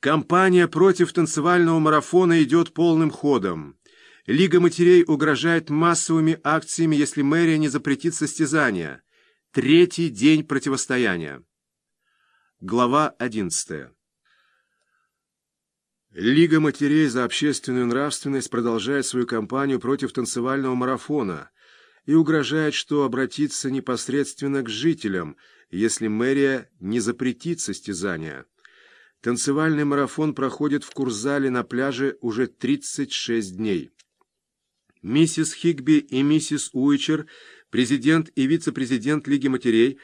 Кампания против танцевального марафона идет полным ходом. Лига матерей угрожает массовыми акциями, если мэрия не запретит состязания. Третий день противостояния. Глава 11. Лига матерей за общественную нравственность продолжает свою кампанию против танцевального марафона и угрожает, что обратится непосредственно к жителям, если мэрия не запретит состязания. Танцевальный марафон проходит в Курзале на пляже уже 36 дней. Миссис Хигби и миссис Уичер, президент и вице-президент Лиги матерей,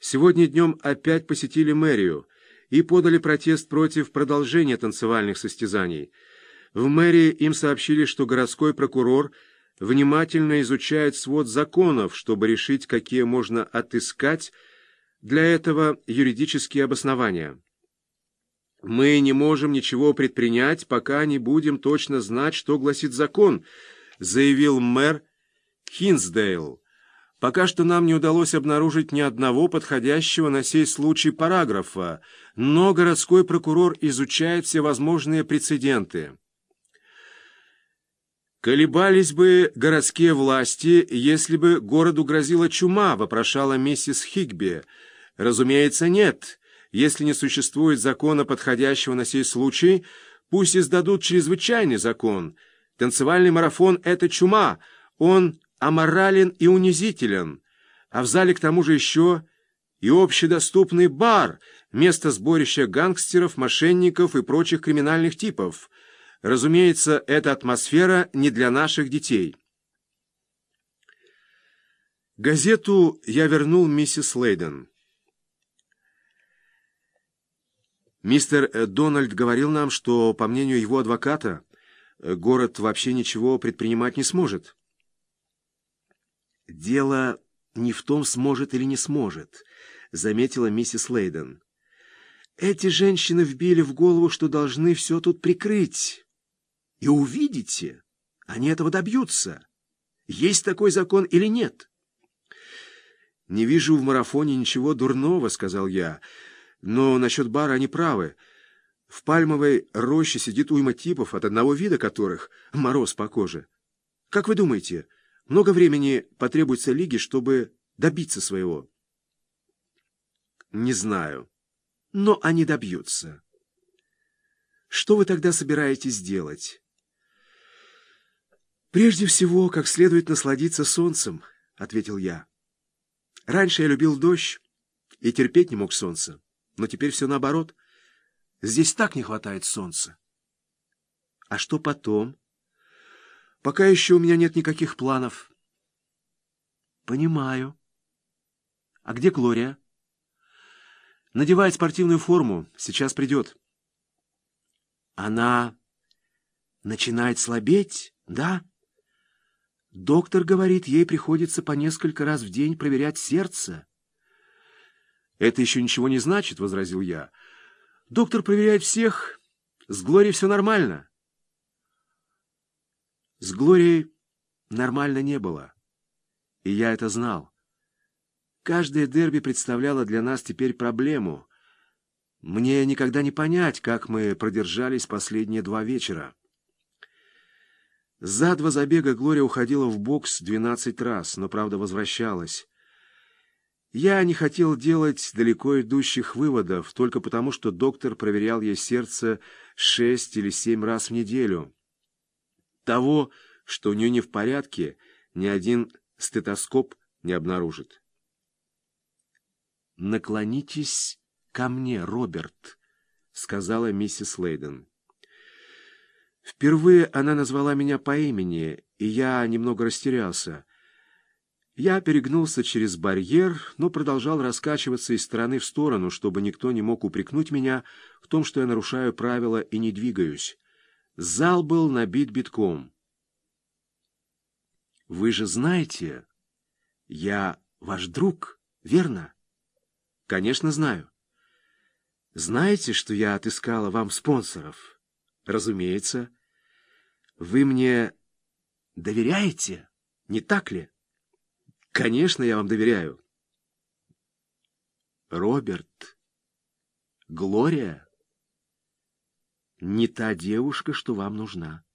сегодня днем опять посетили мэрию и подали протест против продолжения танцевальных состязаний. В мэрии им сообщили, что городской прокурор внимательно изучает свод законов, чтобы решить, какие можно отыскать для этого юридические обоснования. Мы не можем ничего предпринять, пока не будем точно знать, что гласит закон, заявил мэр Хинсдейл. Пока что нам не удалось обнаружить ни одного подходящего на сей случай параграфа, но городской прокурор изучает всевозможные прецеденты. «Колебались бы городские власти, если бы городу грозила чума», — вопрошала миссис Хигби. «Разумеется, нет». Если не существует закона, подходящего на сей случай, пусть издадут чрезвычайный закон. Танцевальный марафон — это чума, он аморален и унизителен. А в зале к тому же еще и общедоступный бар, место сборища гангстеров, мошенников и прочих криминальных типов. Разумеется, эта атмосфера не для наших детей. Газету я вернул миссис Лейден. Мистер э, Дональд говорил нам, что, по мнению его адвоката, э, город вообще ничего предпринимать не сможет. «Дело не в том, сможет или не сможет», — заметила миссис Лейден. «Эти женщины вбили в голову, что должны все тут прикрыть. И увидите, они этого добьются. Есть такой закон или нет?» «Не вижу в марафоне ничего дурного», — сказал я, — но насчет бара они правы. В пальмовой роще сидит уйма типов, от одного вида которых мороз по коже. Как вы думаете, много времени потребуется Лиге, чтобы добиться своего? Не знаю. Но они добьются. Что вы тогда собираетесь делать? Прежде всего, как следует насладиться солнцем, — ответил я. Раньше я любил дождь и терпеть не мог солнца. Но теперь все наоборот. Здесь так не хватает солнца. А что потом? Пока еще у меня нет никаких планов. Понимаю. А где Глория? Надевает спортивную форму. Сейчас придет. Она начинает слабеть, да? Доктор говорит, ей приходится по несколько раз в день проверять сердце. «Это еще ничего не значит», — возразил я. «Доктор проверяет всех. С Глорией все нормально». С Глорией нормально не было. И я это знал. Каждое дерби представляло для нас теперь проблему. Мне никогда не понять, как мы продержались последние два вечера. За два забега Глория уходила в бокс двенадцать раз, но, правда, возвращалась. Я не хотел делать далеко идущих выводов, только потому, что доктор проверял ей сердце шесть или семь раз в неделю. Того, что у нее не в порядке, ни один стетоскоп не обнаружит. «Наклонитесь ко мне, Роберт», — сказала миссис Лейден. Впервые она назвала меня по имени, и я немного растерялся — я перегнулся через барьер, но продолжал раскачиваться из стороны в сторону, чтобы никто не мог упрекнуть меня в том, что я нарушаю правила и не двигаюсь. Зал был набит битком. «Вы же знаете, я ваш друг, верно?» «Конечно, знаю. Знаете, что я отыскала вам спонсоров?» «Разумеется. Вы мне доверяете, не так ли?» Конечно, я вам доверяю. Роберт. Глория. не та девушка, что вам нужна.